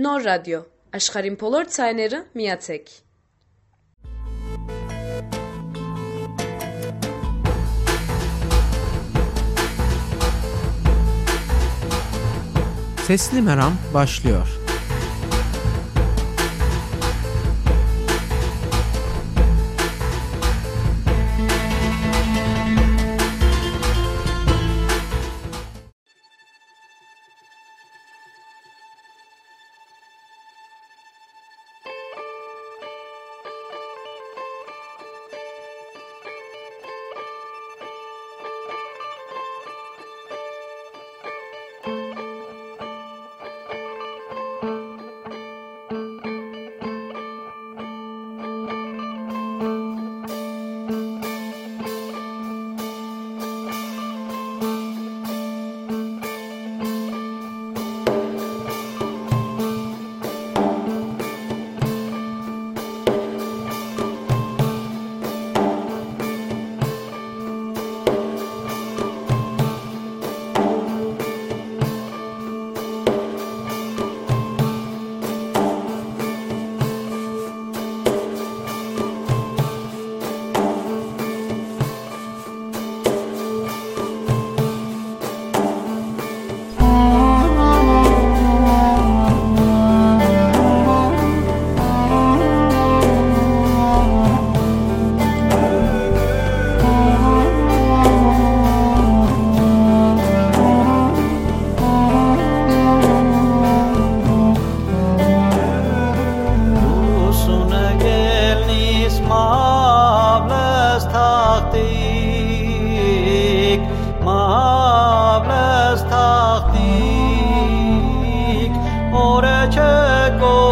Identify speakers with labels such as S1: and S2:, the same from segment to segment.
S1: Նոր ռադիո, աշխարհին բոլոր ցայները միացեք։
S2: Sesli Meram başlıyor.
S3: 出个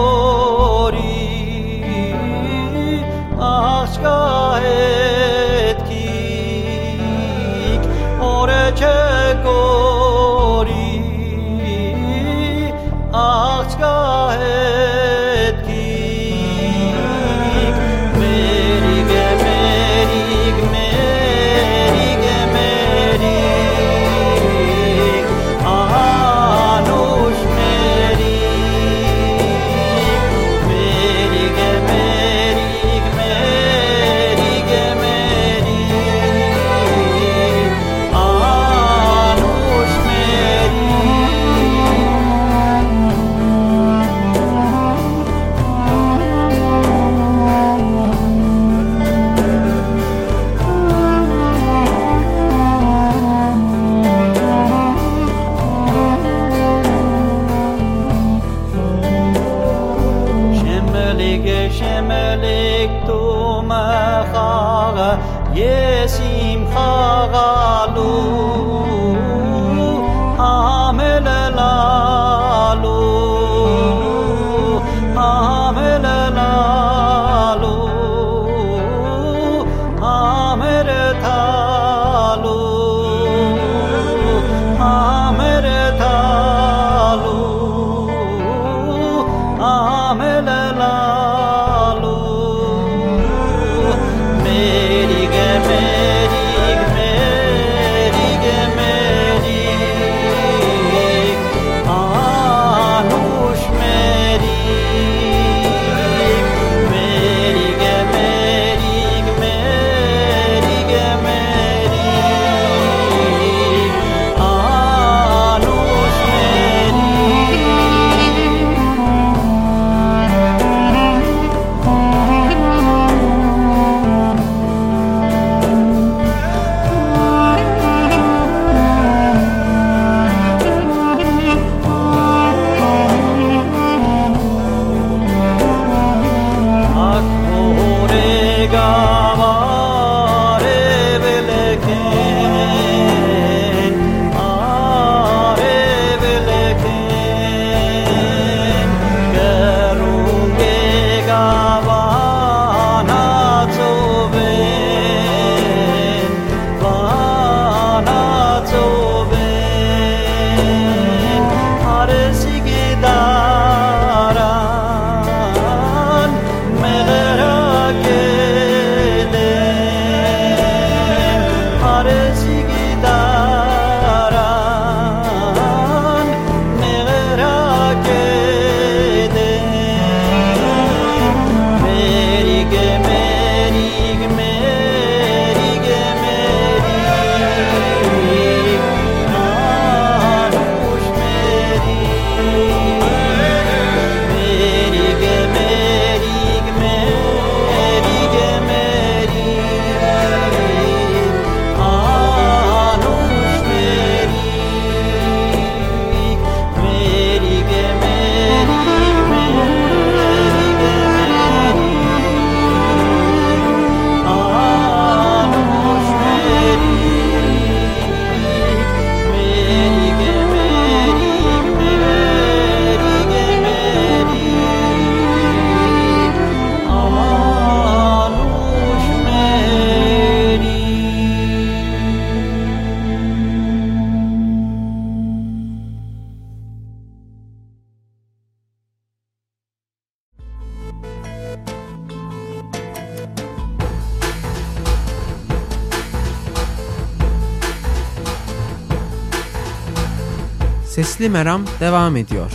S3: Sesli Meram devam ediyor.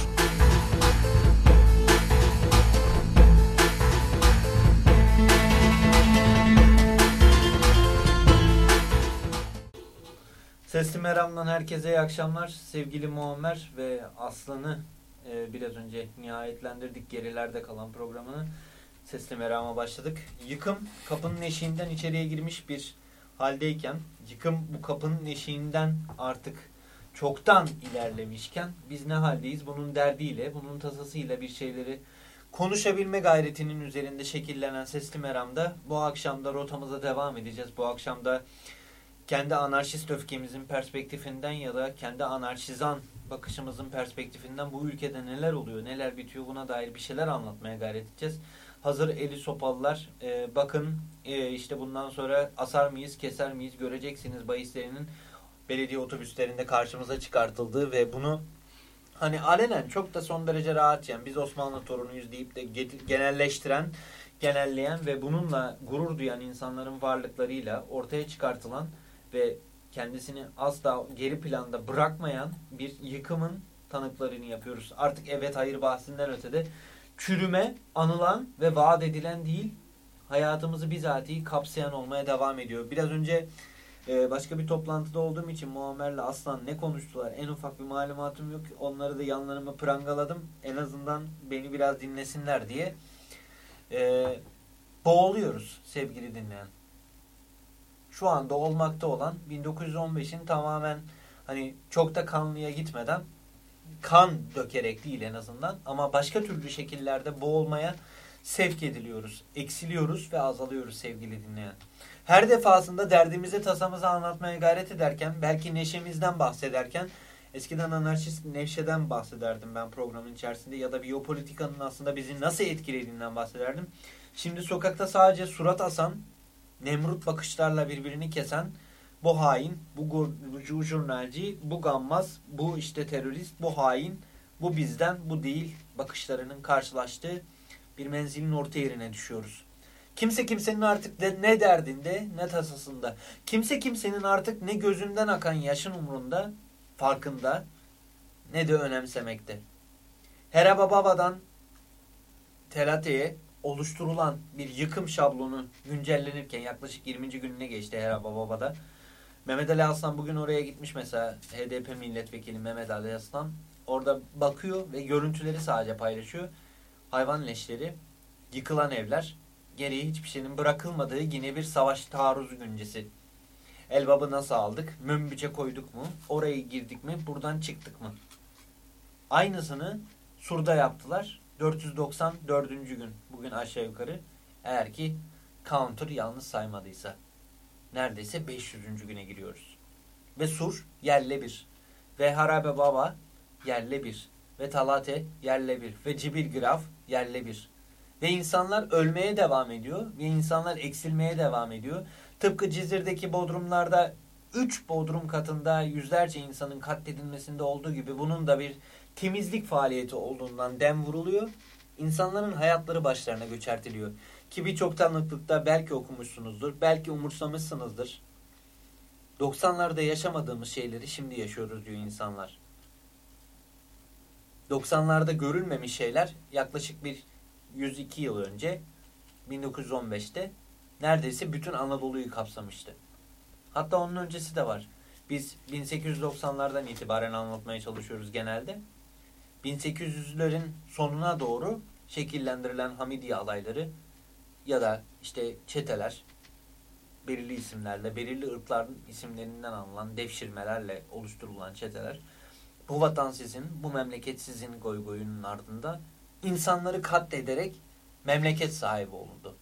S4: Sesli Meram'dan herkese iyi akşamlar. Sevgili Muammer ve Aslan'ı e, biraz önce nihayetlendirdik gerilerde kalan programını. Sesli Meram'a başladık. Yıkım kapının eşiğinden içeriye girmiş bir haldeyken, yıkım bu kapının eşiğinden artık çoktan ilerlemişken biz ne haldeyiz? Bunun derdiyle, bunun tasasıyla bir şeyleri konuşabilme gayretinin üzerinde şekillenen Sesli Meram'da bu akşam da rotamıza devam edeceğiz. Bu akşam da kendi anarşist öfkemizin perspektifinden ya da kendi anarşizan bakışımızın perspektifinden bu ülkede neler oluyor, neler bitiyor buna dair bir şeyler anlatmaya gayret edeceğiz. Hazır eli sopalılar e, bakın e, işte bundan sonra asar mıyız, keser miyiz göreceksiniz bahislerinin belediye otobüslerinde karşımıza çıkartıldığı ve bunu hani alenen çok da son derece rahat yani biz Osmanlı torunuyuz deyip de genelleştiren, genelleyen ve bununla gurur duyan insanların varlıklarıyla ortaya çıkartılan ve kendisini asla geri planda bırakmayan bir yıkımın tanıklarını yapıyoruz. Artık evet hayır bahsinden ötede çürüme, anılan ve vaat edilen değil, hayatımızı bizatihi kapsayan olmaya devam ediyor. Biraz önce e, başka bir toplantıda olduğum için Muammer'le Aslan ne konuştular en ufak bir malumatım yok. Onları da yanlarıma prangaladım. En azından beni biraz dinlesinler diye. E, boğuluyoruz sevgili dinleyen şu anda olmakta olan 1915'in tamamen hani çok da kanlıya gitmeden kan dökerek değil en azından ama başka türlü şekillerde boğulmaya sevk ediliyoruz. Eksiliyoruz ve azalıyoruz sevgili dinleyen. Her defasında derdimizi tasamızı anlatmaya gayret ederken belki neşemizden bahsederken eskiden anarşist Nevşe'den bahsederdim ben programın içerisinde ya da biyopolitikanın aslında bizi nasıl etkilediğinden bahsederdim. Şimdi sokakta sadece surat asan Nemrut bakışlarla birbirini kesen bu hain, bu jurnalci, bu gammaz, bu işte terörist, bu hain, bu bizden, bu değil bakışlarının karşılaştığı bir menzilin orta yerine düşüyoruz. Kimse kimsenin artık de, ne derdinde ne tasasında. Kimse kimsenin artık ne gözünden akan yaşın umrunda, farkında ne de önemsemekte. Heraba babadan Telate'ye oluşturulan bir yıkım şablonu güncellenirken yaklaşık 20. gününe geçti Hera Baba'da. Mehmet Ali Aslan bugün oraya gitmiş mesela HDP milletvekili Mehmet Ali Aslan. Orada bakıyor ve görüntüleri sadece paylaşıyor. Hayvan leşleri, yıkılan evler, geriye hiçbir şeyin bırakılmadığı yine bir savaş taarruzu güncesi. Elbabı nasıl aldık? Mümbüce koyduk mu? Oraya girdik mi? Buradan çıktık mı? Aynısını Sur'da yaptılar. 494. gün bugün aşağı yukarı eğer ki counter yanlış saymadıysa neredeyse 500. güne giriyoruz. Ve Sur yerle bir. Ve Harabe Baba yerle bir. Ve Talate yerle bir. Ve Cibil Graf yerle bir. Ve insanlar ölmeye devam ediyor. Ve insanlar eksilmeye devam ediyor. Tıpkı Cizir'deki bodrumlarda 3 bodrum katında yüzlerce insanın katledilmesinde olduğu gibi bunun da bir temizlik faaliyeti olduğundan dem vuruluyor. İnsanların hayatları başlarına göçertiliyor. Ki birçok tanıklıkta belki okumuşsunuzdur, belki umursamışsınızdır. 90'larda yaşamadığımız şeyleri şimdi yaşıyoruz diyor insanlar. 90'larda görülmemiş şeyler yaklaşık bir 102 yıl önce 1915'te neredeyse bütün Anadolu'yu kapsamıştı. Hatta onun öncesi de var. Biz 1890'lardan itibaren anlatmaya çalışıyoruz genelde. 1800'lerin sonuna doğru şekillendirilen Hamidiye alayları ya da işte çeteler belirli isimlerle, belirli ırkların isimlerinden alınan devşirmelerle oluşturulan çeteler bu vatan sizin, bu memleket sizin goy goyunun ardında insanları katlederek memleket sahibi olundu.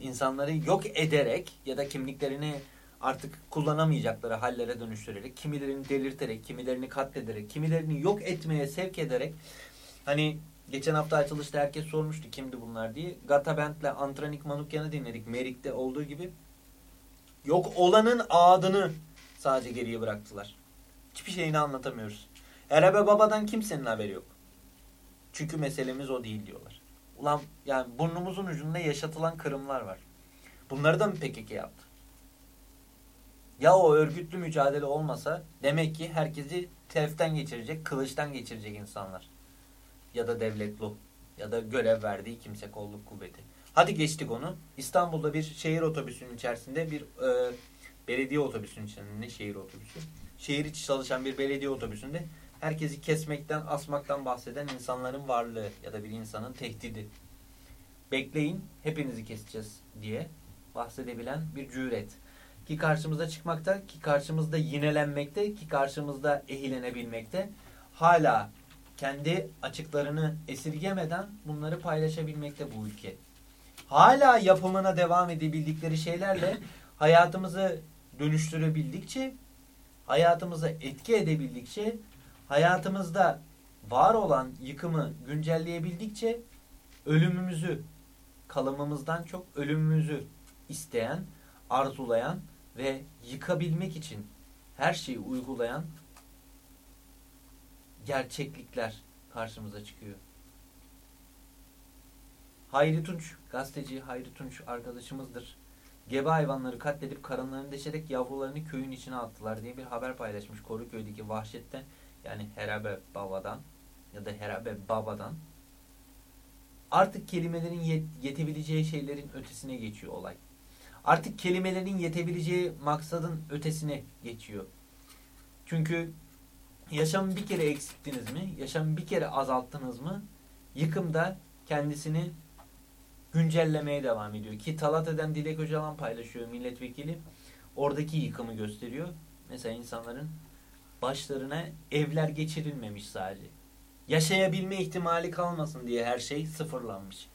S4: İnsanları yok ederek ya da kimliklerini artık kullanamayacakları hallere dönüştürerek, kimilerini delirterek, kimilerini katlederek, kimilerini yok etmeye sevk ederek hani geçen hafta açılışta herkes sormuştu kimdi bunlar diye. Gata Bent'le Antranik Manukyan'ı dinledik. Merik'te olduğu gibi. Yok olanın adını sadece geriye bıraktılar. Hiçbir şeyini anlatamıyoruz. Erebe Baba'dan kimsenin haberi yok. Çünkü meselemiz o değil diyorlar. Ulan yani burnumuzun ucunda yaşatılan kırımlar var. Bunları da mı PKK yaptı? Ya o örgütlü mücadele olmasa demek ki herkesi terften geçirecek, kılıçtan geçirecek insanlar. Ya da devletlu ya da görev verdiği kimse kolluk kuvveti. Hadi geçtik onu. İstanbul'da bir şehir otobüsünün içerisinde bir e, belediye otobüsünün içerisinde şehir otobüsü? Şehir içi çalışan bir belediye otobüsünde herkesi kesmekten, asmaktan bahseden insanların varlığı ya da bir insanın tehdidi. Bekleyin hepinizi keseceğiz diye bahsedebilen bir cüret. Ki karşımıza çıkmakta, ki karşımızda yinelenmekte, ki karşımızda ehilenebilmekte. Hala kendi açıklarını esirgemeden bunları paylaşabilmekte bu ülke. Hala yapımına devam edebildikleri şeylerle hayatımızı dönüştürebildikçe, hayatımıza etki edebildikçe, hayatımızda var olan yıkımı güncelleyebildikçe ölümümüzü, kalımımızdan çok ölümümüzü isteyen, arzulayan ve yıkabilmek için her şeyi uygulayan gerçeklikler karşımıza çıkıyor. Hayri Tunç, gazeteci Hayri Tunç arkadaşımızdır. Gebe hayvanları katledip karınlarını deşerek yavrularını köyün içine attılar diye bir haber paylaşmış Koruköy'deki vahşetten yani Herabe Baba'dan ya da Herabe Baba'dan artık kelimelerin yet yetebileceği şeylerin ötesine geçiyor olay. Artık kelimelerin yetebileceği maksadın ötesine geçiyor. Çünkü yaşamı bir kere eksittiniz mi? Yaşamı bir kere azalttınız mı? Yıkımda kendisini güncellemeye devam ediyor. Ki Talata'dan Dilek Öcalan paylaşıyor milletvekili. Oradaki yıkımı gösteriyor. Mesela insanların başlarına evler geçirilmemiş sadece. Yaşayabilme ihtimali kalmasın diye her şey sıfırlanmış.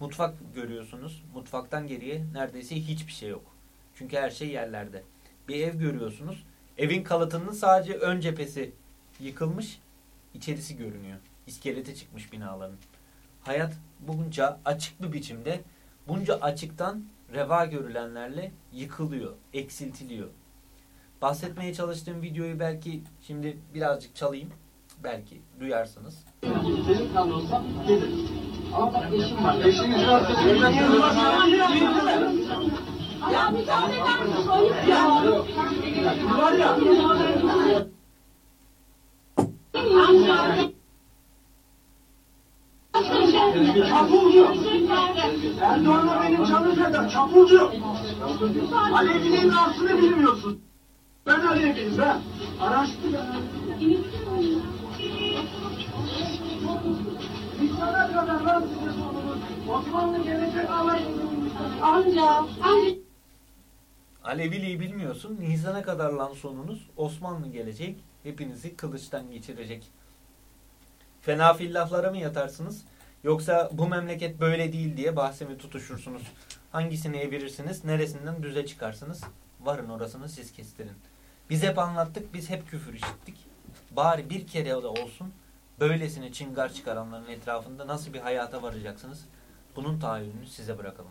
S4: Mutfak görüyorsunuz. Mutfaktan geriye neredeyse hiçbir şey yok. Çünkü her şey yerlerde. Bir ev görüyorsunuz. Evin kalıtının sadece ön cephesi yıkılmış. içerisi görünüyor. İskelete çıkmış binaların. Hayat bunca açık bir biçimde bunca açıktan reva görülenlerle yıkılıyor, eksiltiliyor. Bahsetmeye çalıştığım videoyu belki şimdi birazcık çalayım. Belki duyarsınız.
S5: Senin kanunsa gelir. Ama bak eşim var. Eşiniz varsa
S6: Ya müsaade eder misin? Ayıp ya.
S5: Var ya. Çapulcu. Erdoğan'la benim canım kadar çapulcu. Alevli'nin aslını bilmiyorsun. Ben Alevliyim ben. Araştır. Biz sana kadar lan size. Osmanlı gelecek alayım.
S6: Amca, amca.
S4: Aleviliği bilmiyorsun. Nisan'a kadar lan sonunuz. Osmanlı gelecek. Hepinizi kılıçtan geçirecek. Fena fillahlara mı yatarsınız? Yoksa bu memleket böyle değil diye bahsemi tutuşursunuz. Hangisini evirirsiniz? Neresinden düze çıkarsınız? Varın orasını siz kestirin. Biz hep anlattık. Biz hep küfür işittik. Bari bir kere de olsun böylesine çıngar çıkaranların etrafında nasıl bir hayata varacaksınız? Bunun tahayyülünü size bırakalım.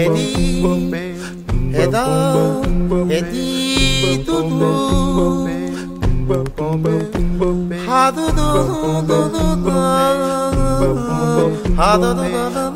S7: Eddie, Eddie, Edi, Dudu, Dudu, Dudu, Dudu, Dudu, Dudu,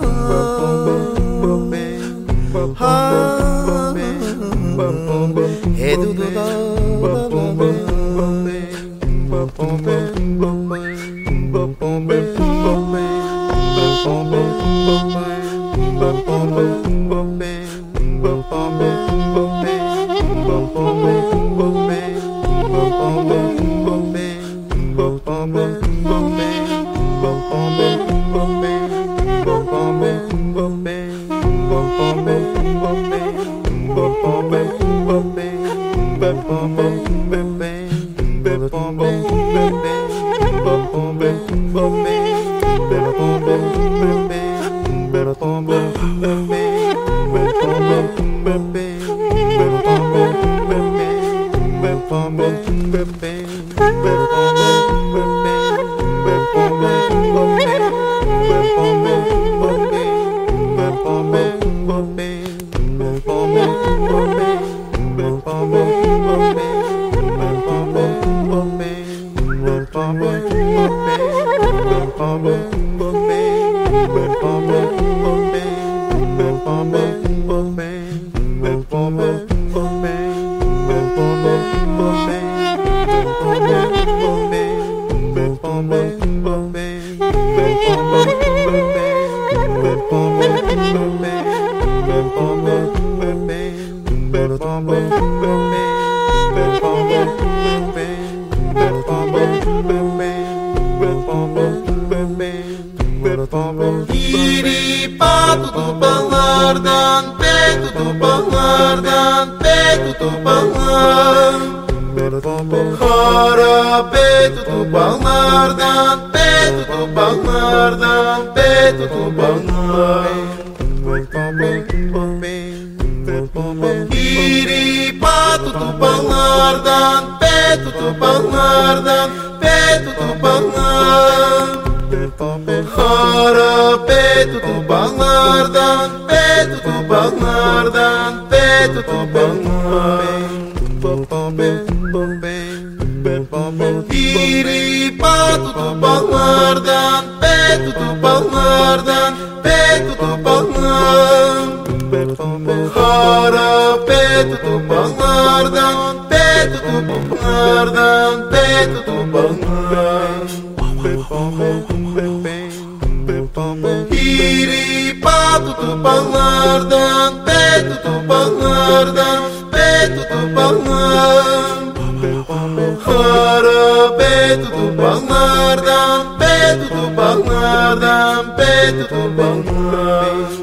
S7: tutupanlardan peito do pek tutupanlar Kara pek tutupanlardan pek tutupanlardan pek tutupanlar Iri pa tutupanlardan pek peito do tutupanlar Hara peto do balardan, peto do balardan, peto do balar. Iri pato do balardan, peto do balardan, peto do balar. Hara peto do balardan, peto do balardan, peto do balar. Iri pato do balardan, peto do balardan, peto do balar. Hara peto do balardan, peto do balardan, peto do balar.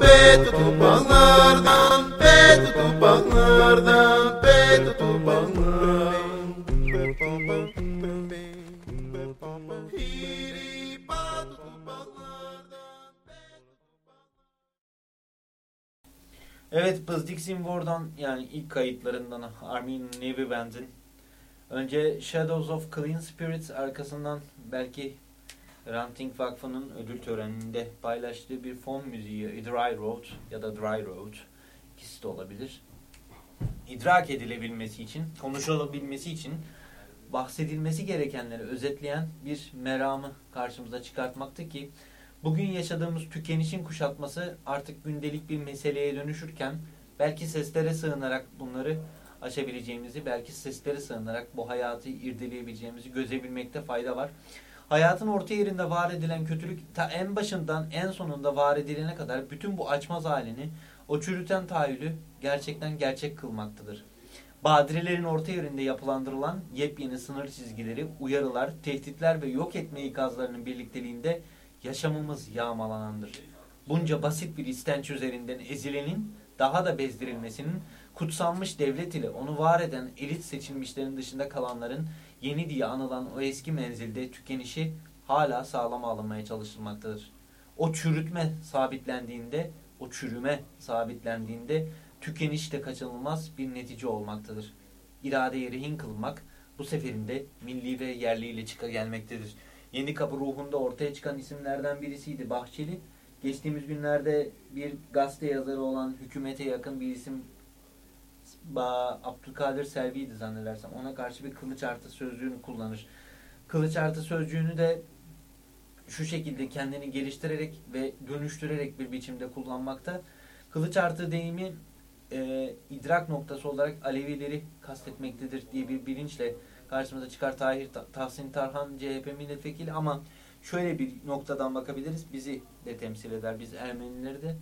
S7: Peto do balar. Iri pato do balardan,
S4: Evet Buzz Dixon War'dan yani ilk kayıtlarından Armin Navy Band'in önce Shadows of Clean Spirits arkasından belki Ranting Vakfı'nın ödül töreninde paylaştığı bir fon müziği Dry Road ya da Dry Road ikisi de olabilir. İdrak edilebilmesi için, konuşulabilmesi için bahsedilmesi gerekenleri özetleyen bir meramı karşımıza çıkartmaktı ki bugün yaşadığımız tükenişin kuşatması artık gündelik bir meseleye dönüşürken belki seslere sığınarak bunları aşabileceğimizi, belki seslere sığınarak bu hayatı irdeleyebileceğimizi gözebilmekte fayda var. Hayatın orta yerinde var edilen kötülük ta en başından en sonunda var edilene kadar bütün bu açmaz halini, o çürüten tahayyülü gerçekten gerçek kılmaktadır. Badirelerin orta yerinde yapılandırılan yepyeni sınır çizgileri, uyarılar, tehditler ve yok etme ikazlarının birlikteliğinde yaşamımız yağmalanandır. Bunca basit bir istenç üzerinden ezilenin, daha da bezdirilmesinin, kutsanmış devlet ile onu var eden elit seçilmişlerin dışında kalanların yeni diye anılan o eski menzilde tükenişi hala sağlama alınmaya çalışılmaktadır. O çürütme sabitlendiğinde, o çürüme sabitlendiğinde tükeniş de kaçınılmaz bir netice olmaktadır. İradeye rehin kılmak bu seferinde milli ve yerliyle çıka gelmektedir. Yeni Kapı ruhunda ortaya çıkan isimlerden birisiydi Bahçeli. Geçtiğimiz günlerde bir gazete yazarı olan hükümete yakın bir isim Abdülkadir Selvi'ydi zannedersem. Ona karşı bir kılıç artı sözcüğünü kullanır. Kılıç artı sözcüğünü de şu şekilde kendini geliştirerek ve dönüştürerek bir biçimde kullanmakta. Kılıç artı deyimi e, idrak noktası olarak Alevileri kastetmektedir diye bir bilinçle karşımıza çıkar Tahir Tahsin Tarhan CHP milletvekili ama şöyle bir noktadan bakabiliriz. Bizi de temsil eder. Biz Ermenileri de.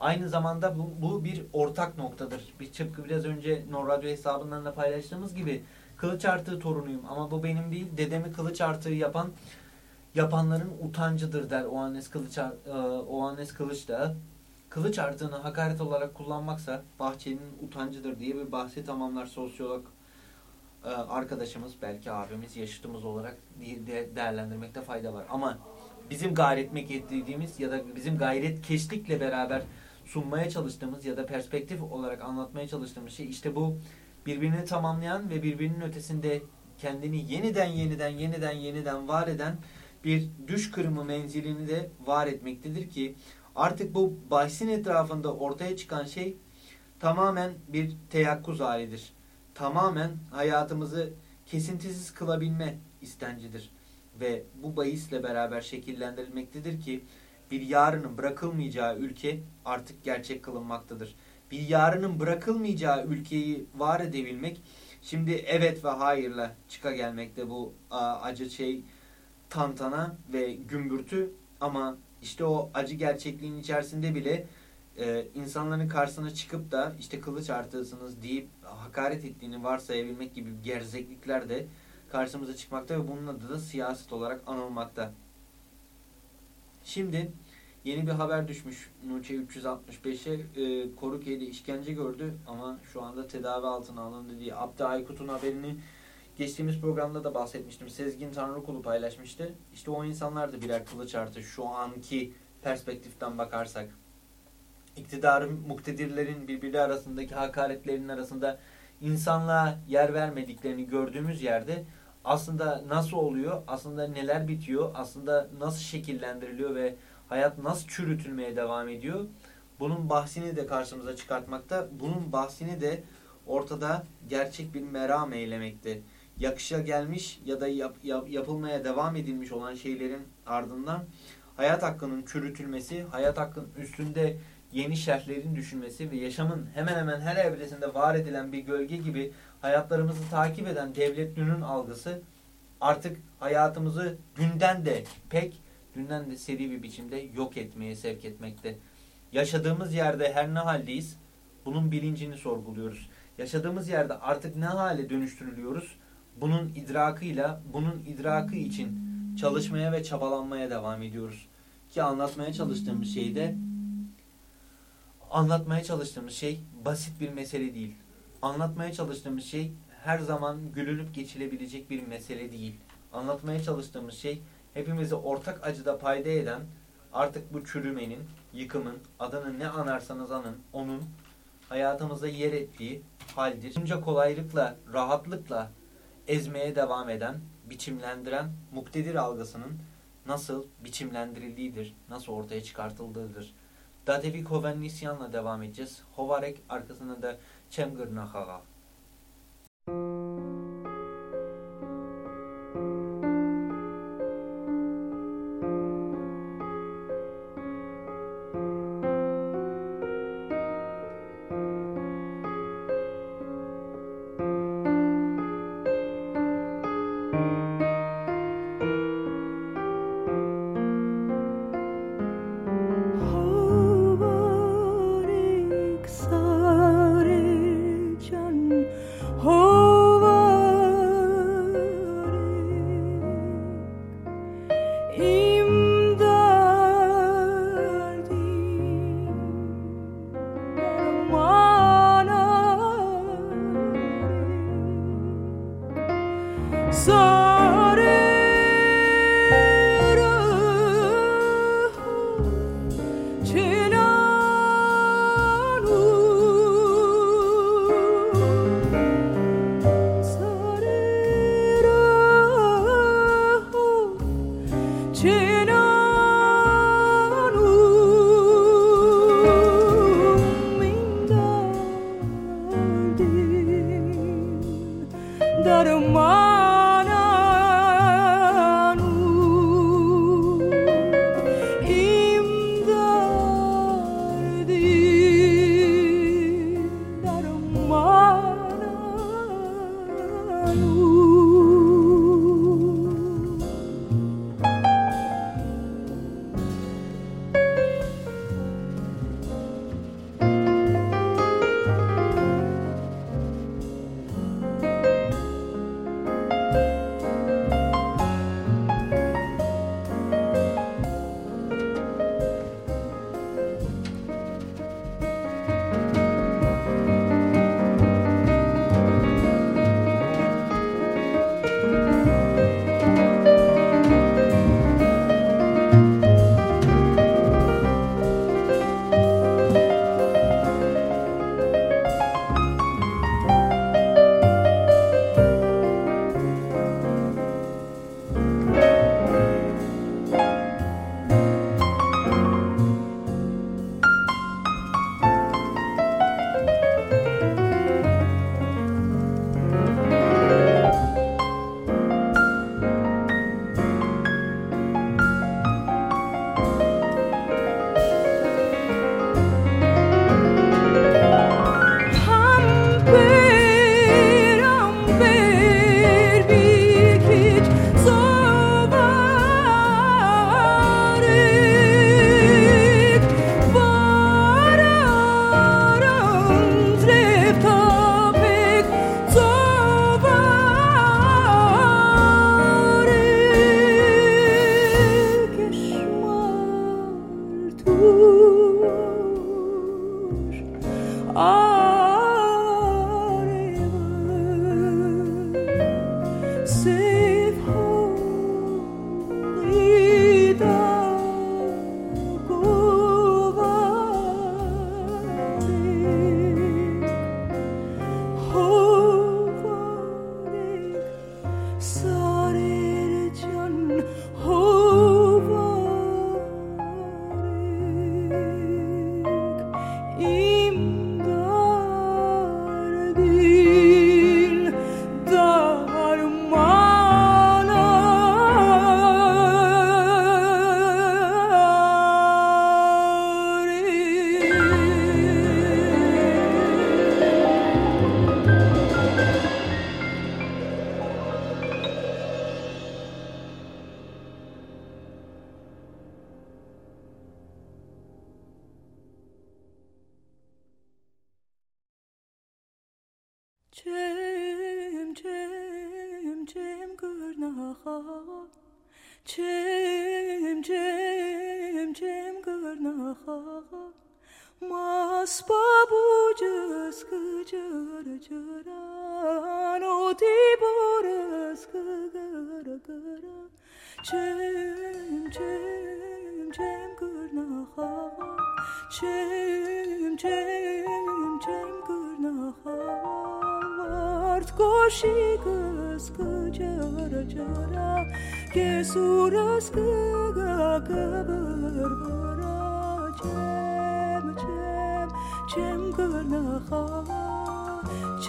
S4: Aynı zamanda bu, bu bir ortak noktadır. Bir çıpkı biraz önce Nor Radyo hesabından da paylaştığımız gibi kılıç artığı torunuyum ama bu benim değil. Dedemi kılıç artığı yapan yapanların utancıdır der Oannes Kılıç, e, Oannes Kılıç da. Kılıç artığını hakaret olarak kullanmaksa Bahçeli'nin utancıdır diye bir bahsi tamamlar sosyolog e, arkadaşımız belki abimiz yaşıtımız olarak değerlendirmekte fayda var. Ama bizim gayretmek ettiğimiz ya da bizim gayret keşlikle beraber sunmaya çalıştığımız ya da perspektif olarak anlatmaya çalıştığımız şey işte bu birbirini tamamlayan ve birbirinin ötesinde kendini yeniden yeniden yeniden yeniden var eden bir düş kırımı menzilini de var etmektedir ki artık bu bahsin etrafında ortaya çıkan şey tamamen bir teyakkuz halidir. Tamamen hayatımızı kesintisiz kılabilme istencidir. Ve bu bahisle beraber şekillendirilmektedir ki bir yarının bırakılmayacağı ülke artık gerçek kılınmaktadır. Bir yarının bırakılmayacağı ülkeyi var edebilmek şimdi evet ve hayırla çıka gelmekte bu acı şey tantana ve gümbürtü ama işte o acı gerçekliğin içerisinde bile e, insanların karşısına çıkıp da işte kılıç artırsınız deyip hakaret ettiğini varsayabilmek gibi gerzeklikler de karşımıza çıkmakta ve bunun adı da siyaset olarak anılmakta. Şimdi yeni bir haber düşmüş Nuçe 365'e e, Koruköy'de işkence gördü ama şu anda tedavi altına alındı diye Abdi Aykut'un haberini geçtiğimiz programda da bahsetmiştim. Sezgin Tanrıkulu paylaşmıştı. İşte o insanlar da birer kılıç artı şu anki perspektiften bakarsak. İktidarın, muktedirlerin birbiri arasındaki hakaretlerin arasında insanlığa yer vermediklerini gördüğümüz yerde aslında nasıl oluyor, aslında neler bitiyor, aslında nasıl şekillendiriliyor ve hayat nasıl çürütülmeye devam ediyor. Bunun bahsini de karşımıza çıkartmakta, bunun bahsini de ortada gerçek bir meram eylemekte. Yakışa gelmiş ya da yap, yap, yapılmaya devam edilmiş olan şeylerin ardından hayat hakkının çürütülmesi, hayat hakkının üstünde yeni şerhlerin düşünmesi ve yaşamın hemen hemen her evresinde var edilen bir gölge gibi hayatlarımızı takip eden devletlünün algısı artık hayatımızı dünden de pek dünden de seri bir biçimde yok etmeye sevk etmekte. Yaşadığımız yerde her ne haldeyiz bunun bilincini sorguluyoruz. Yaşadığımız yerde artık ne hale dönüştürülüyoruz? Bunun idrakıyla, bunun idrakı için çalışmaya ve çabalanmaya devam ediyoruz. Ki anlatmaya çalıştığımız şey de anlatmaya çalıştığımız şey basit bir mesele değil. Anlatmaya çalıştığımız şey her zaman gülünüp geçilebilecek bir mesele değil. Anlatmaya çalıştığımız şey hepimizi ortak acıda payda eden artık bu çürümenin, yıkımın, adını ne anarsanız anın, onun hayatımıza yer ettiği haldir. Bunca kolaylıkla, rahatlıkla ezmeye devam eden, biçimlendiren muktedir algısının nasıl biçimlendirildiğidir, nasıl ortaya çıkartıldığıdır. Դադևիկ Հովաննիսյանն է դավամիջս, Հովարեկ Արկզնը դե չեմ գրնախաղա։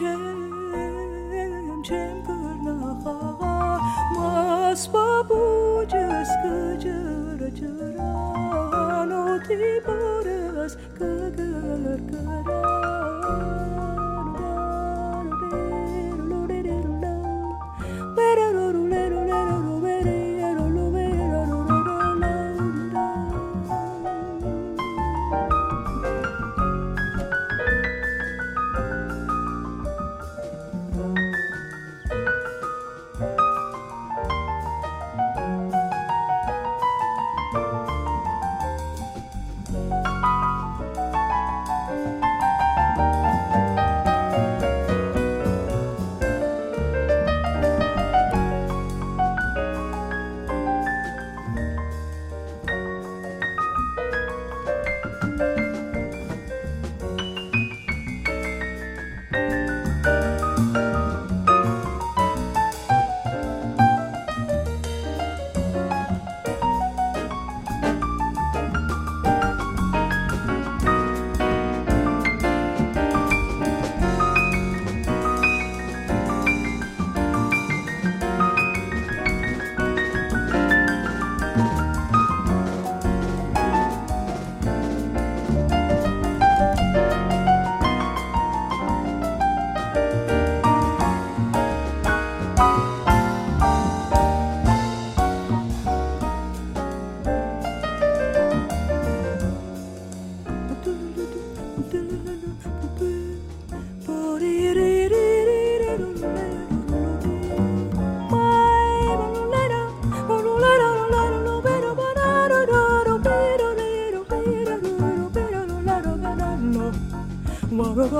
S4: chem,
S8: chem kırnaha Masba bu cıskı cırı cıran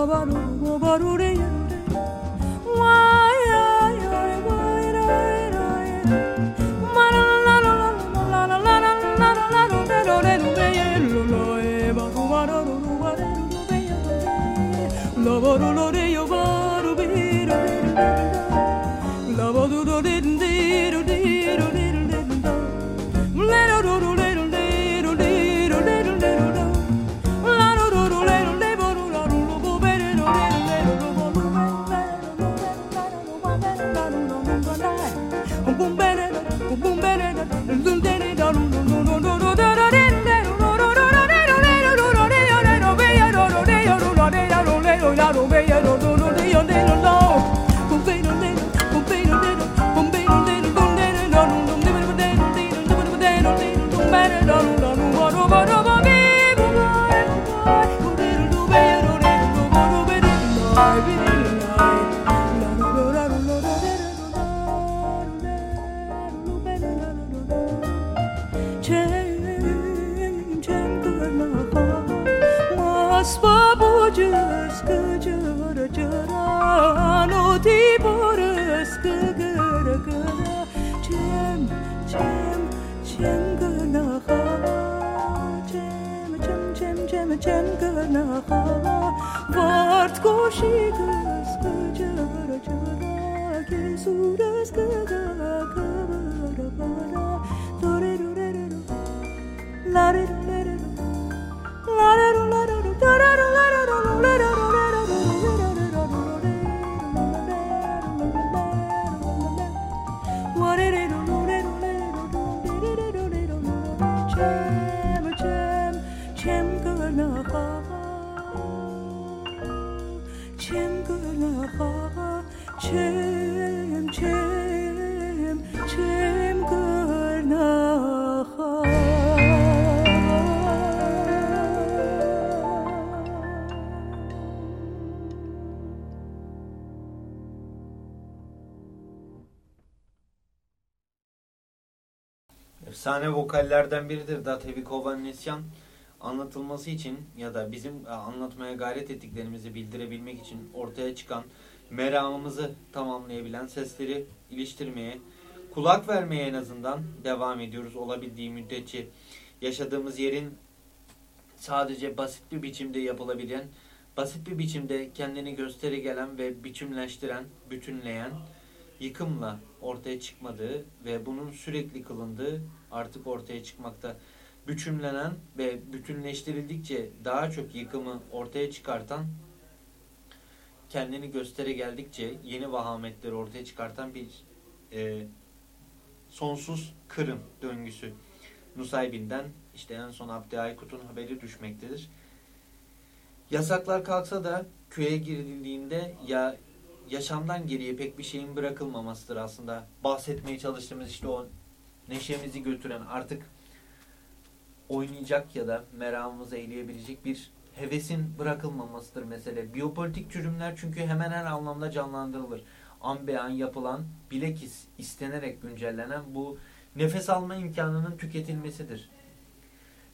S8: Gobaru, Gobaru, Bye.
S4: Efsane vokallerden biridir Datevi Kovanesyan. Anlatılması için ya da bizim e, anlatmaya gayret ettiklerimizi bildirebilmek için ortaya çıkan meramımızı tamamlayabilen sesleri iliştirmeye, kulak vermeye en azından devam ediyoruz olabildiği müddetçe. Yaşadığımız yerin sadece basit bir biçimde yapılabilen, basit bir biçimde kendini gösteri gelen ve biçimleştiren, bütünleyen, yıkımla ortaya çıkmadığı ve bunun sürekli kılındığı artık ortaya çıkmakta. Bütünlenen ve bütünleştirildikçe daha çok yıkımı ortaya çıkartan, kendini gösteri geldikçe yeni vahametleri ortaya çıkartan bir e, sonsuz kırım döngüsü. Nusaybin'den işte en son Abdi Aykut'un haberi düşmektedir. Yasaklar kalksa da köye girildiğinde ya yaşamdan geriye pek bir şeyin bırakılmamasıdır aslında. Bahsetmeye çalıştığımız işte o neşemizi götüren artık oynayacak ya da meramımızı eyleyebilecek bir hevesin bırakılmamasıdır mesele. Biyopolitik çürümler çünkü hemen her anlamda canlandırılır. An be an yapılan, bilekis istenerek güncellenen bu nefes alma imkanının tüketilmesidir.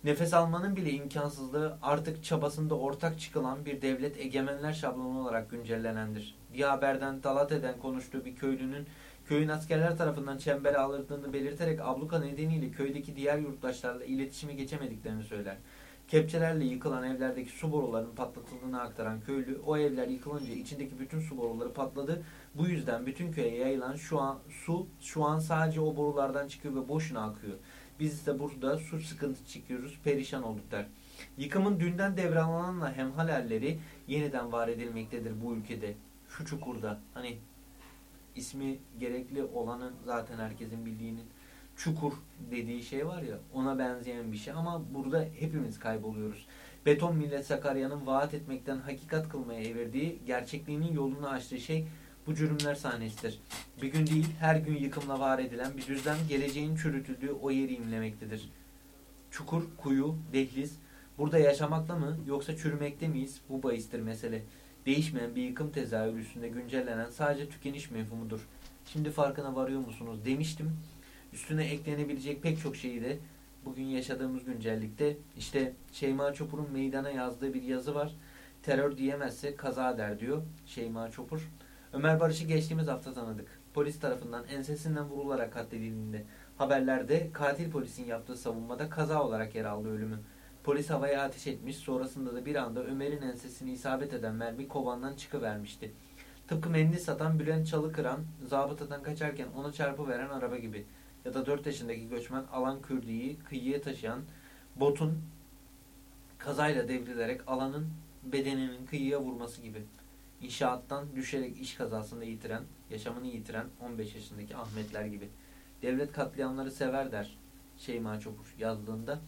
S4: Nefes almanın bile imkansızlığı artık çabasında ortak çıkılan bir devlet egemenler şablonu olarak güncellenendir. Bir haberden talat eden konuştuğu bir köylünün köyün askerler tarafından çembere alındığını belirterek abluka nedeniyle köydeki diğer yurttaşlarla iletişime geçemediklerini söyler. Kepçelerle yıkılan evlerdeki su borularının patlatıldığını aktaran köylü o evler yıkılınca içindeki bütün su boruları patladı. Bu yüzden bütün köye yayılan şu an su şu an sadece o borulardan çıkıyor ve boşuna akıyor. Biz ise burada su sıkıntı çekiyoruz, perişan olduk der. Yıkımın dünden devralananla hemhal halleri yeniden var edilmektedir bu ülkede. Şu çukurda. Hani ismi gerekli olanın zaten herkesin bildiğinin çukur dediği şey var ya ona benzeyen bir şey ama burada hepimiz kayboluyoruz. Beton millet Sakarya'nın vaat etmekten hakikat kılmaya evirdiği gerçekliğinin yolunu açtığı şey bu cürümler sahnesidir. Bir gün değil her gün yıkımla var edilen bir düzlem geleceğin çürütüldüğü o yeri imlemektedir. Çukur, kuyu, dehliz burada yaşamakla mı yoksa çürümekte miyiz bu bahistir mesele. Değişmeyen bir yıkım tezahürü üstünde güncellenen sadece tükeniş mefhumudur. Şimdi farkına varıyor musunuz demiştim. Üstüne eklenebilecek pek çok şeyi de bugün yaşadığımız güncellikte işte Şeyma Çopur'un meydana yazdığı bir yazı var. terör diyemezse kaza der diyor Şeyma Çopur. Ömer Barış'ı geçtiğimiz hafta tanıdık. Polis tarafından ensesinden vurularak katledildiğinde haberlerde katil polisin yaptığı savunmada kaza olarak yer aldı ölümü. Polis havaya ateş etmiş sonrasında da bir anda Ömer'in ensesini isabet eden mermi kovandan çıkıvermişti. Tıpkı mendil satan Bülent Çalıkıran zabıtadan kaçarken ona çarpı veren araba gibi ya da 4 yaşındaki göçmen Alan Kürdi'yi kıyıya taşıyan botun kazayla devrilerek alanın bedeninin kıyıya vurması gibi. İnşaattan düşerek iş kazasında yitiren, yaşamını yitiren 15 yaşındaki Ahmetler gibi. Devlet katliamları sever der Şeyma Çopur yazdığında.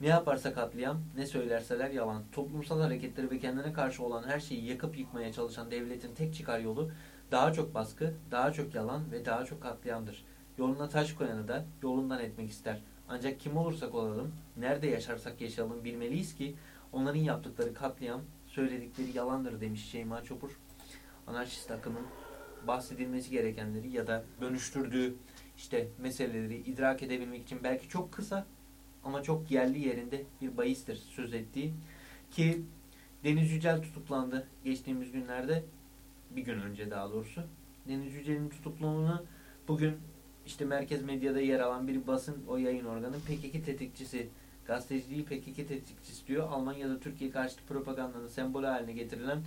S4: Ne yaparsa katliam, ne söylerseler yalan. Toplumsal hareketleri ve kendine karşı olan her şeyi yakıp yıkmaya çalışan devletin tek çıkar yolu daha çok baskı, daha çok yalan ve daha çok katliamdır. Yoluna taş koyanı da yolundan etmek ister. Ancak kim olursak olalım, nerede yaşarsak yaşayalım bilmeliyiz ki onların yaptıkları katliam, söyledikleri yalandır demiş Şeyma Çopur. Anarşist akımın bahsedilmesi gerekenleri ya da dönüştürdüğü işte meseleleri idrak edebilmek için belki çok kısa ama çok yerli yerinde bir bahistir söz ettiği ki Deniz Yücel tutuklandı geçtiğimiz günlerde bir gün önce daha doğrusu. Deniz Yücel'in tutukluğunu bugün işte merkez medyada yer alan bir basın o yayın organı PKK tetikçisi gazeteciliği PKK tetikçisi diyor. Almanya'da Türkiye karşıtı propagandanın sembolü haline getirilen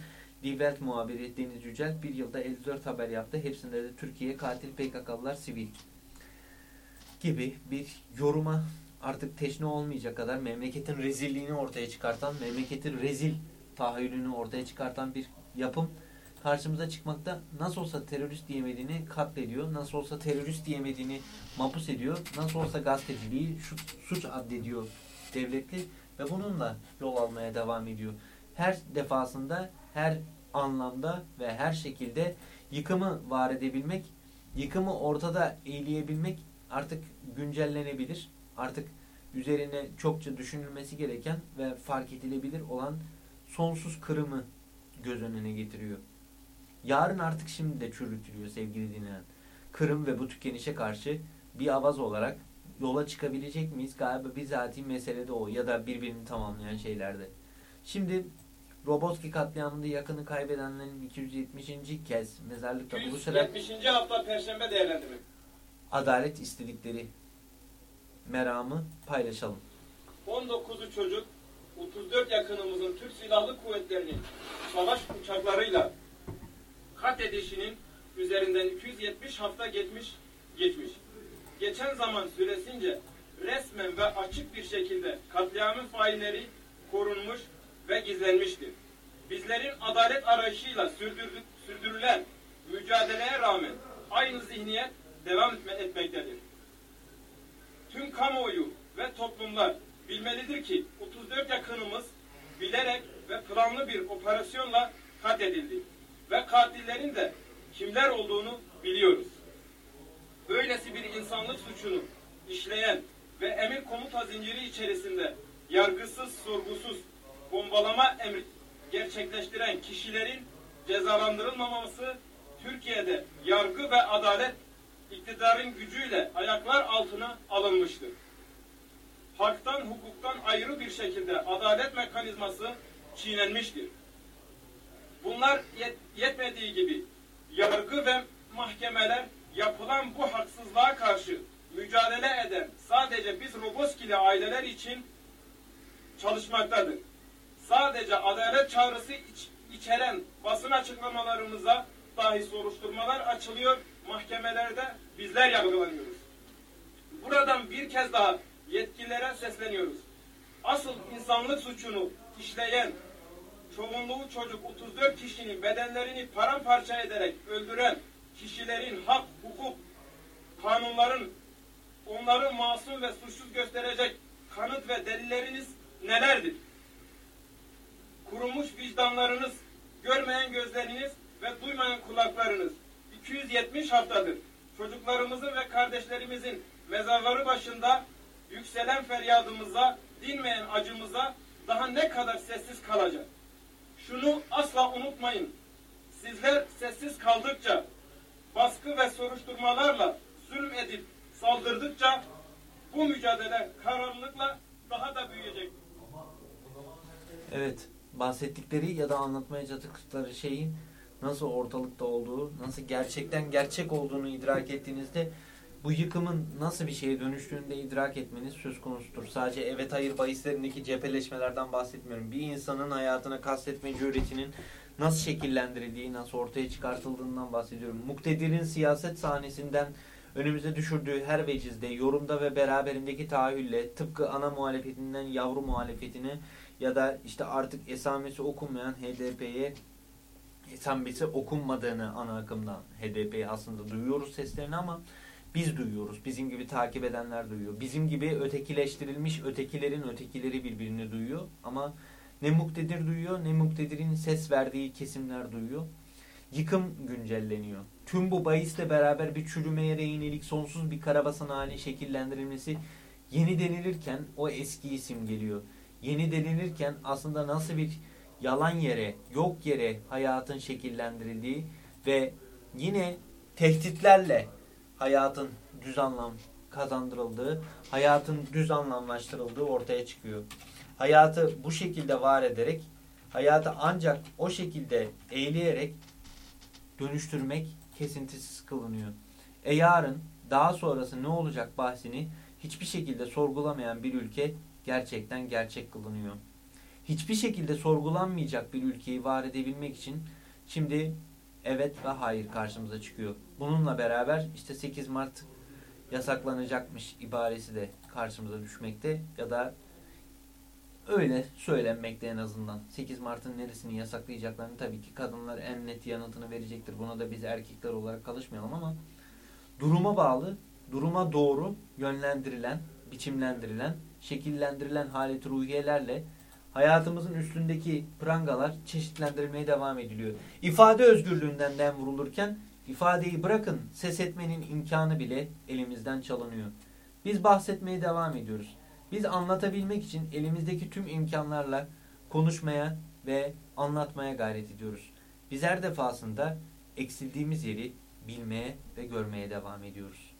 S4: Die Welt muhabiri Deniz Yücel bir yılda 54 haber yaptı. Hepsinde de Türkiye katil PKK'lılar sivil gibi bir yoruma artık teşne olmayacak kadar memleketin rezilliğini ortaya çıkartan, memleketin rezil tahayyülünü ortaya çıkartan bir yapım karşımıza çıkmakta. Nasıl olsa terörist diyemediğini katlediyor, nasıl olsa terörist diyemediğini mapus ediyor, nasıl olsa gazeteciliği suç, suç addediyor devletli ve bununla yol almaya devam ediyor. Her defasında, her anlamda ve her şekilde yıkımı var edebilmek, yıkımı ortada eğleyebilmek artık güncellenebilir. Artık üzerine çokça düşünülmesi gereken ve fark edilebilir olan sonsuz kırımı göz önüne getiriyor. Yarın artık şimdi de çürütülüyor sevgili dinleyen. Kırım ve bu tükenişe karşı bir avaz olarak yola çıkabilecek miyiz? Galiba bizatihi mesele de o ya da birbirini tamamlayan şeylerde. Şimdi Robotki katliamında yakını kaybedenlerin 270. kez mezarlıkta buluşarak
S8: 270. hafta Perşembe değerlendirme.
S4: adalet istedikleri meramı paylaşalım.
S8: 19'u çocuk, 34 yakınımızın Türk Silahlı Kuvvetleri'nin savaş uçaklarıyla katledişinin üzerinden 270 hafta geçmiş, geçmiş. Geçen zaman süresince resmen ve açık bir şekilde katliamın failleri korunmuş ve gizlenmiştir. Bizlerin adalet arayışıyla sürdürülen mücadeleye rağmen aynı zihniyet devam etme- etmektedir. Tüm kamuoyu ve toplumlar bilmelidir ki 34 yakınımız bilerek ve planlı bir operasyonla katledildi. Ve katillerin de kimler olduğunu biliyoruz. Böylesi bir insanlık suçunu işleyen ve emir komuta zinciri içerisinde yargısız, sorgusuz bombalama emri gerçekleştiren kişilerin cezalandırılmaması Türkiye'de yargı ve adalet iktidarın gücüyle ayaklar altına alınmıştır. Haktan, hukuktan ayrı bir şekilde adalet mekanizması çiğnenmiştir. Bunlar yet- yetmediği gibi yargı ve mahkemeler yapılan bu haksızlığa karşı mücadele eden sadece biz Roboskili aileler için çalışmaktadır. Sadece adalet çağrısı iç- içeren basın açıklamalarımıza dahi soruşturmalar açılıyor, mahkemelerde bizler yargılanıyoruz. Buradan bir kez daha yetkililere sesleniyoruz. Asıl insanlık suçunu işleyen, çoğunluğu çocuk 34 kişinin bedenlerini paramparça ederek öldüren kişilerin hak, hukuk, kanunların onları masum ve suçsuz gösterecek kanıt ve delilleriniz nelerdir? Kurumuş vicdanlarınız, görmeyen gözleriniz ve duymayan kulaklarınız 270 haftadır çocuklarımızın ve kardeşlerimizin mezarları başında yükselen feryadımıza, dinmeyen acımıza daha ne kadar sessiz kalacak? Şunu asla unutmayın. Sizler sessiz kaldıkça, baskı ve soruşturmalarla zulüm edip saldırdıkça bu mücadele kararlılıkla daha da büyüyecek.
S4: Evet, bahsettikleri ya da anlatmaya çalıştıkları şeyin nasıl ortalıkta olduğu, nasıl gerçekten gerçek olduğunu idrak ettiğinizde bu yıkımın nasıl bir şeye dönüştüğünü de idrak etmeniz söz konusudur. Sadece evet hayır bahislerindeki cepheleşmelerden bahsetmiyorum. Bir insanın hayatına kastetme cüretinin nasıl şekillendirildiği, nasıl ortaya çıkartıldığından bahsediyorum. Muktedirin siyaset sahnesinden önümüze düşürdüğü her vecizde, yorumda ve beraberindeki tahayyülle tıpkı ana muhalefetinden yavru muhalefetini ya da işte artık esamesi okunmayan HDP'ye esamesi okunmadığını ana akımdan HDP'yi aslında duyuyoruz seslerini ama biz duyuyoruz. Bizim gibi takip edenler duyuyor. Bizim gibi ötekileştirilmiş ötekilerin ötekileri birbirini duyuyor. Ama ne muktedir duyuyor ne muktedirin ses verdiği kesimler duyuyor. Yıkım güncelleniyor. Tüm bu bahisle beraber bir çürümeye yönelik sonsuz bir karabasan hali şekillendirilmesi yeni denilirken o eski isim geliyor. Yeni denilirken aslında nasıl bir yalan yere, yok yere hayatın şekillendirildiği ve yine tehditlerle hayatın düz anlam kazandırıldığı, hayatın düz anlamlaştırıldığı ortaya çıkıyor. Hayatı bu şekilde var ederek, hayatı ancak o şekilde eğleyerek dönüştürmek kesintisiz kılınıyor. E yarın daha sonrası ne olacak bahsini hiçbir şekilde sorgulamayan bir ülke gerçekten gerçek kılınıyor. Hiçbir şekilde sorgulanmayacak bir ülkeyi var edebilmek için şimdi evet ve hayır karşımıza çıkıyor. Bununla beraber işte 8 Mart yasaklanacakmış ibaresi de karşımıza düşmekte ya da öyle söylenmekte en azından. 8 Mart'ın neresini yasaklayacaklarını tabii ki kadınlar en net yanıtını verecektir. Buna da biz erkekler olarak kalışmayalım ama duruma bağlı, duruma doğru yönlendirilen, biçimlendirilen, şekillendirilen halet ruhiyelerle hayatımızın üstündeki prangalar çeşitlendirilmeye devam ediliyor. İfade özgürlüğünden den vurulurken ifadeyi bırakın ses etmenin imkanı bile elimizden çalınıyor. Biz bahsetmeye devam ediyoruz. Biz anlatabilmek için elimizdeki tüm imkanlarla konuşmaya ve anlatmaya gayret ediyoruz. Biz her defasında eksildiğimiz yeri bilmeye ve görmeye devam ediyoruz.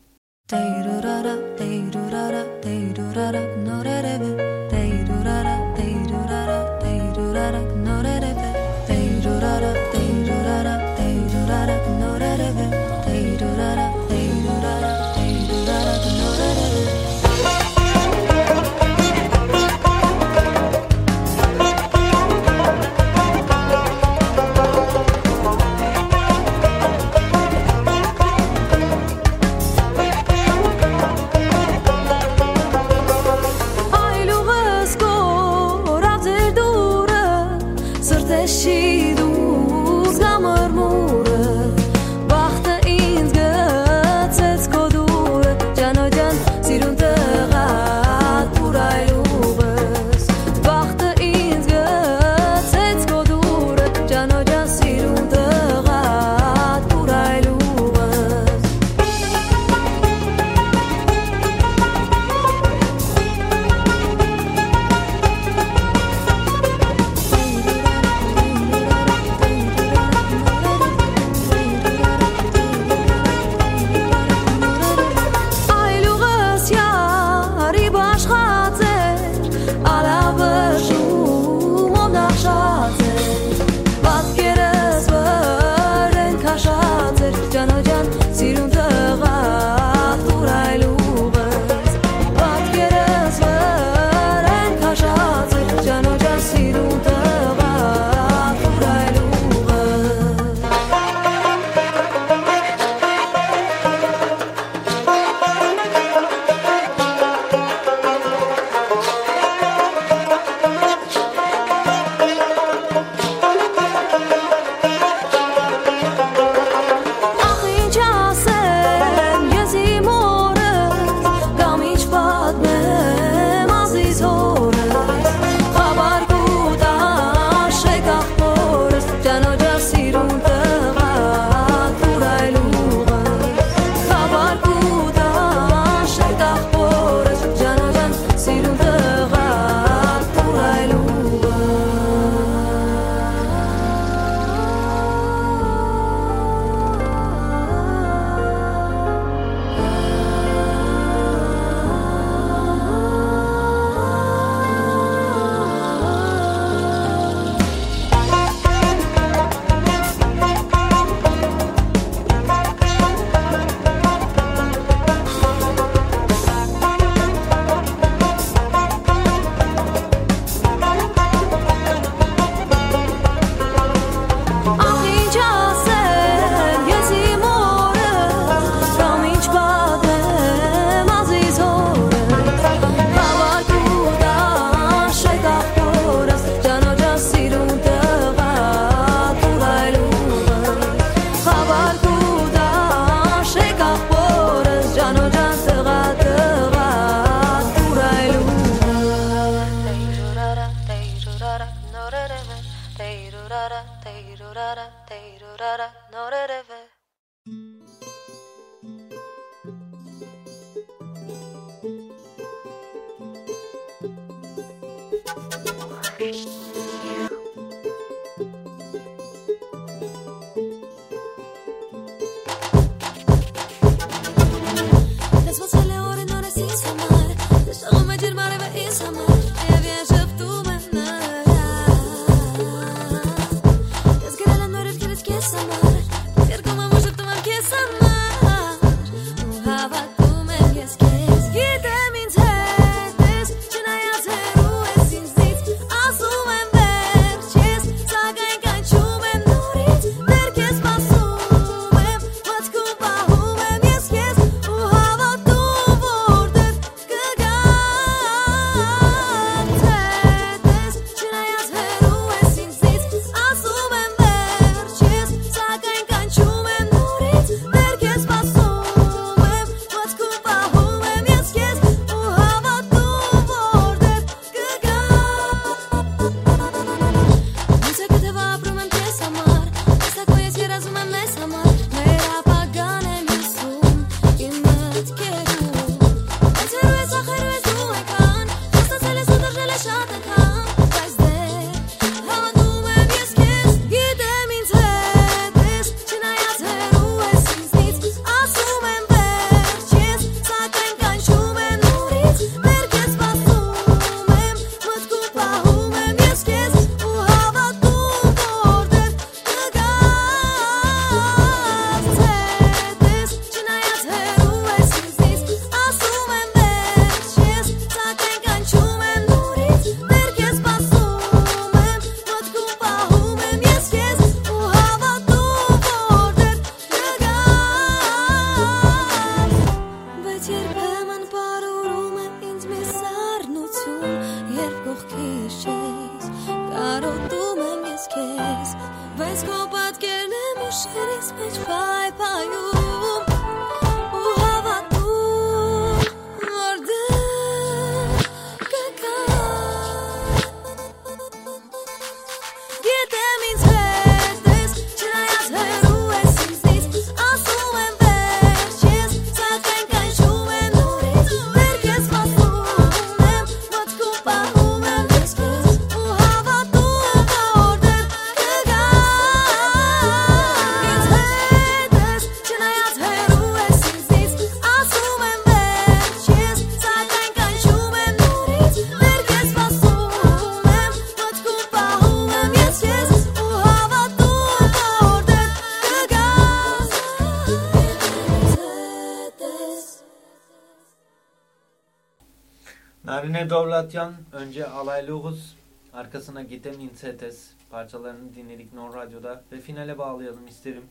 S4: Narine Dovlatyan önce Alayluğuz arkasına Gitem Insetes parçalarını dinledik Non Radyo'da ve finale bağlayalım isterim.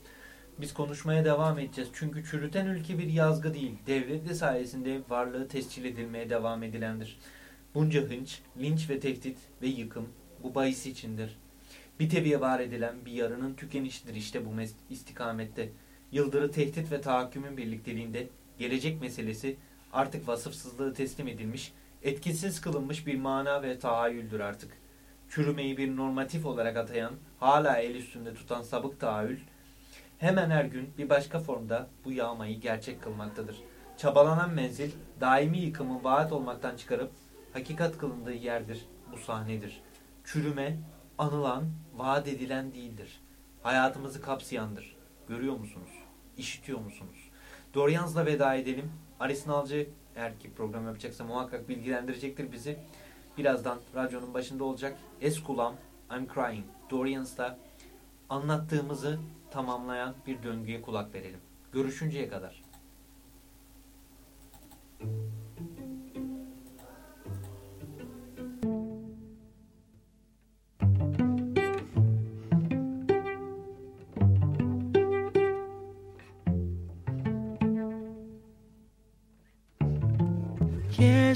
S4: Biz konuşmaya devam edeceğiz. Çünkü çürüten ülke bir yazgı değil. Devletli sayesinde varlığı tescil edilmeye devam edilendir. Bunca hınç, linç ve tehdit ve yıkım bu bahis içindir. Bir teviye var edilen bir yarının tükenişidir işte bu istikamette. Yıldırı tehdit ve tahakkümün birlikteliğinde gelecek meselesi artık vasıfsızlığı teslim edilmiş, etkisiz kılınmış bir mana ve tahayyüldür artık. Çürümeyi bir normatif olarak atayan, hala el üstünde tutan sabık tahayyül, hemen her gün bir başka formda bu yağmayı gerçek kılmaktadır. Çabalanan menzil, daimi yıkımı vaat olmaktan çıkarıp, hakikat kılındığı yerdir, bu sahnedir. Çürüme, anılan, vaat edilen değildir. Hayatımızı kapsayandır. Görüyor musunuz? İşitiyor musunuz? Doryans'la veda edelim. Aris Nalcı eğer ki program yapacaksa muhakkak bilgilendirecektir bizi. Birazdan radyonun başında olacak. Eskulam, I'm Crying, Dorians'la anlattığımızı tamamlayan bir döngüye kulak verelim. Görüşünceye kadar.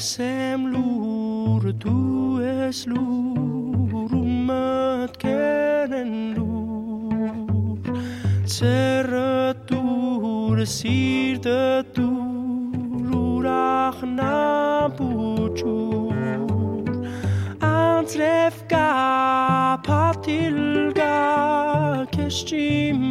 S9: sem lur, du es lur, umat kenen lur. Cerrătur, sirdătur, urah napuciur. Antrefga, patilga,
S2: keștim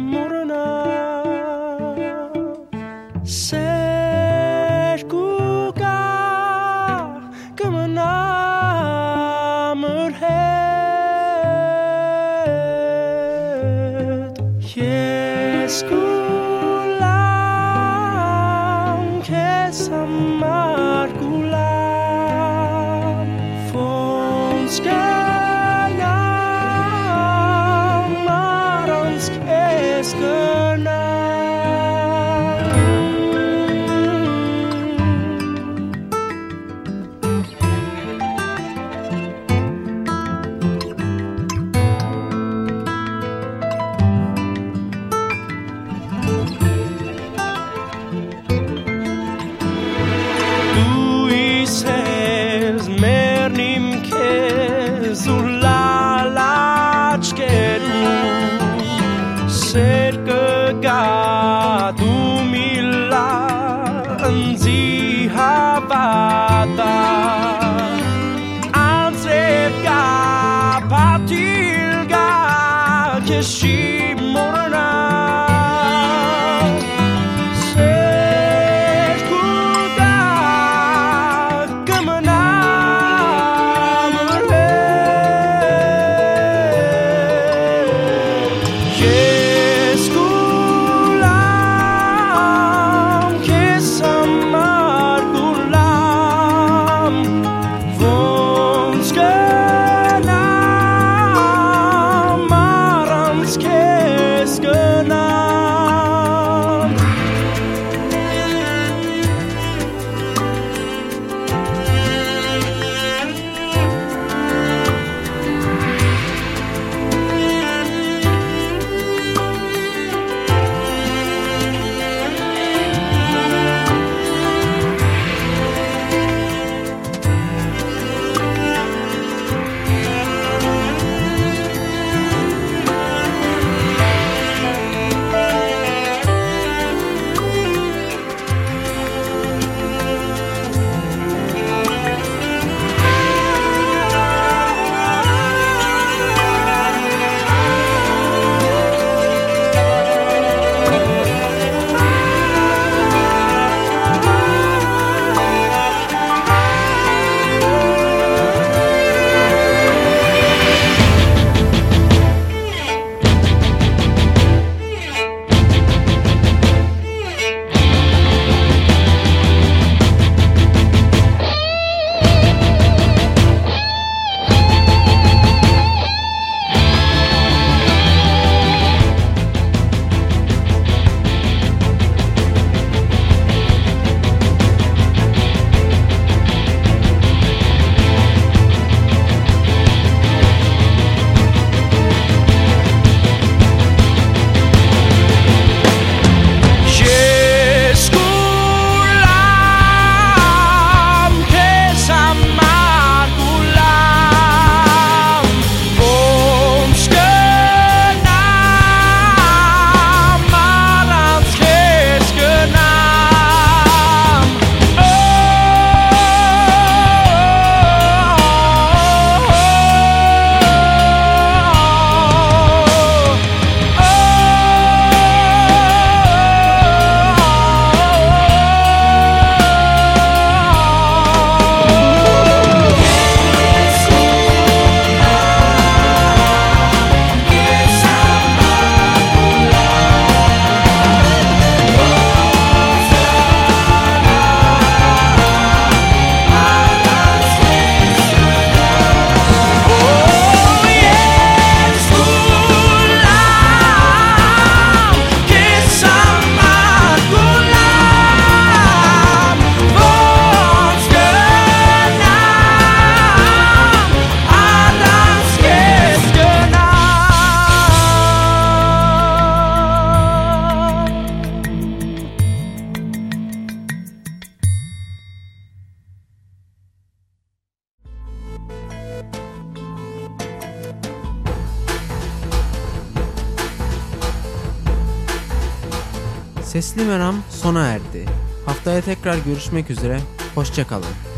S2: lado tekrar görüşmek üzere. Hoşçakalın.